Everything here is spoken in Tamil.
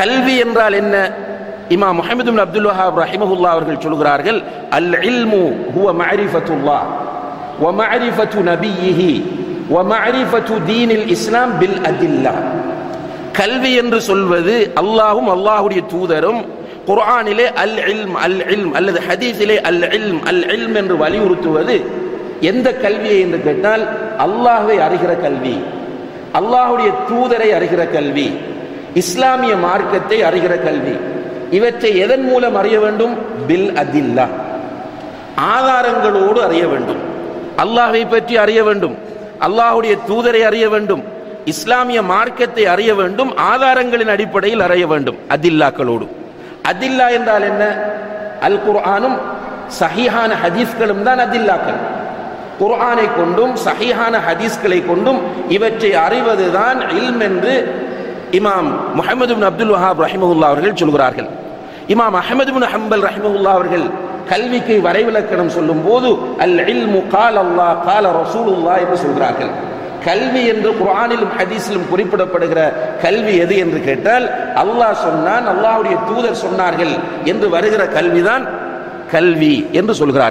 கல்வி என்றால் என்ன? இமாம் முஹம்மது பின் அப்துல் வஹாப் ரஹிமஹுல்லா அவர்கள் சொல்கிறார்கள் அல் இல்மு ஹுவ மஅரிஃபத்துல்லாஹ் வ மஅரிஃபத்து நபியிஹி வ மஅரிஃபத்து தீனில் இஸ்லாம் பில் அதில்லா. கல்வி என்று சொல்வது அல்லாஹும் அல்லாஹ்வுடைய தூதரும் குர்ஆனிலே அல் இல்ம் அல் இல்ம் அல்லது ஹதீஸிலே அல் இல்ம் அல் இல்ம் என்று வலியுறுத்துவது எந்த கல்வியை என்று கேட்டால் அல்லாஹ்வை அறிகிற கல்வி அல்லாஹ்வுடைய தூதரை அறிகிற கல்வி இஸ்லாமிய மார்க்கத்தை அறிகிற கல்வி. இவற்றை எதன் மூலம் அறிய வேண்டும்? பில் அதில்லா. ஆதாரங்களோடு அறிய வேண்டும். அல்லாஹை பற்றி அறிய வேண்டும். அல்லாஹ்வுடைய தூதரை அறிய வேண்டும். இஸ்லாமிய மார்க்கத்தை அறிய வேண்டும். ஆதாரங்களின் அடிப்படையில் அறிய வேண்டும். அதில்லாக்களோடு. அதில்லா என்றால் என்ன? அல் குர்ஆனும் சஹிஹான ஹதீஸ்களும் தான் அதில்லாக்கள். குர்ஆனை கொண்டும் சஹிஹான ஹதீஸ்களை கொண்டும் இவற்றை அறிவதுதான் இல்ம் என்று இமாம் முகமது பின் அப்துல் வஹாப் ரஹிமஹுல்லா அவர்கள் சொல்கிறார்கள். இமாம் அஹமது பின் ஹம்பல் ரஹிமஹுல்லா அவர்கள் கல்விக்கு வரைவிலக்கணம் சொல்லும் போது அல் இல்மு கால் அல்லாஹ் கால ரசூலுல்லா என்று சொல்கிறார்கள். கல்வி என்று குரானிலும் ஹதீஸிலும் குறிப்பிடப்படுகிற கல்வி எது என்று கேட்டால் அல்லாஹ் சொன்னான் அல்லாஹ்வுடைய தூதர் சொன்னார்கள் என்று வருகிற கல்விதான் கல்வி என்று சொல்கிறார்